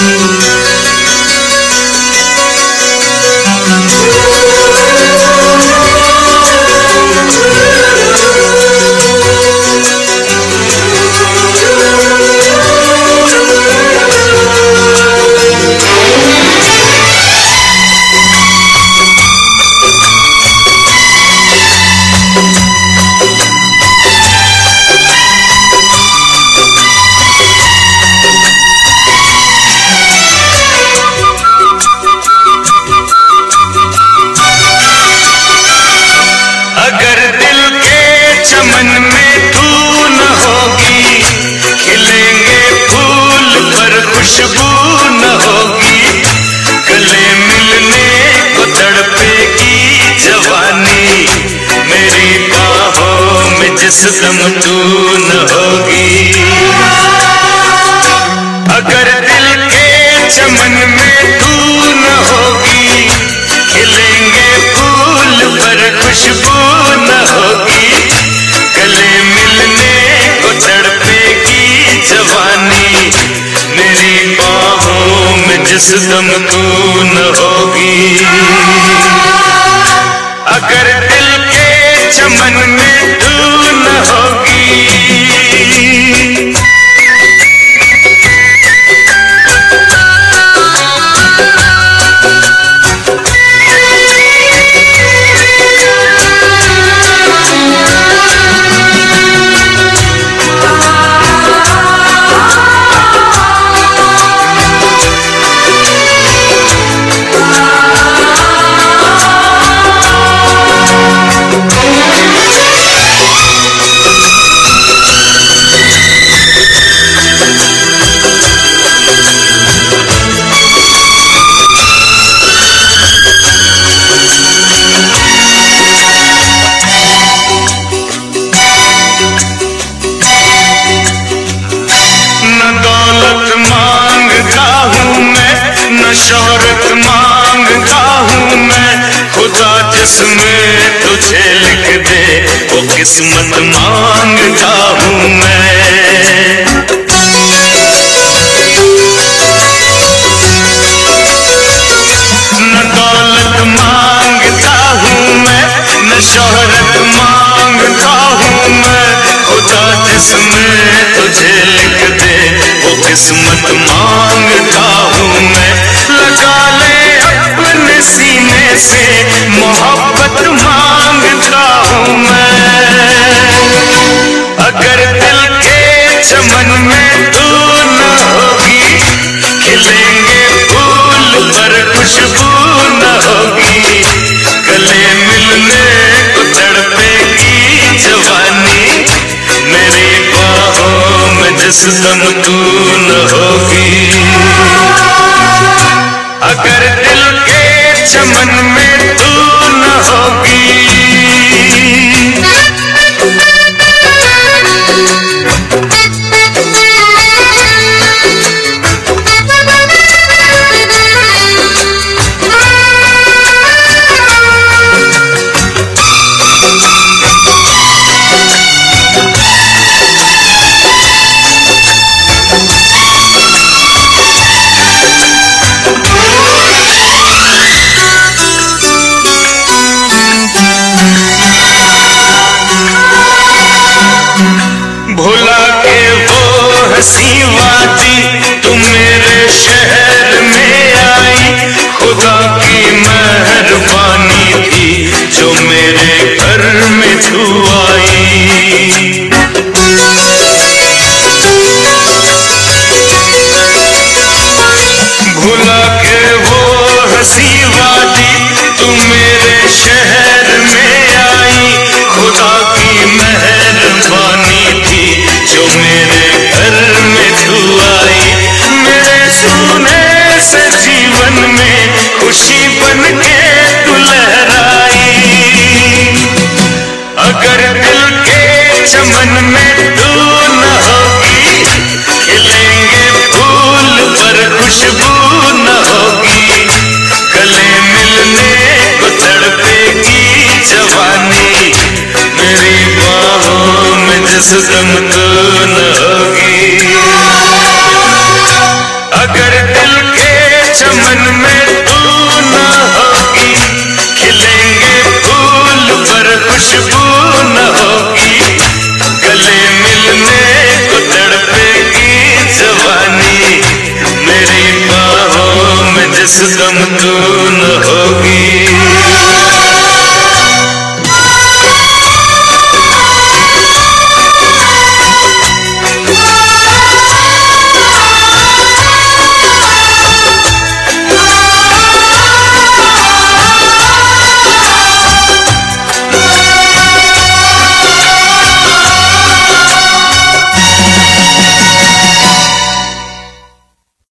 जिस न होगी। अगर दिल के चमन में तू न होगी, खिलेंगे फूल पर खुशबू न होगी। गले मिलने को तड़पेगी जवानी, मेरी बाहों में जिस दम तू न होगी। जिसमें तुझे लिख दे, वो किस्मत माँगता हूँ मैं। न दौलत माँगता हूँ मैं, न शोहरत माँगता हूँ मैं। खुदा जिसमें तुझे लिख दे, वो किस्मत जवानी मेरी बाहों में जिस दम तू न होगी Sí. सितम तो न होगी। अगर दिल के चमन में तू न होगी, खिलेंगे फूल पर खुशबू न होगी। गले मिलने को तड़पेगी जवानी, मेरी बाहों में जिस दम तू न हो।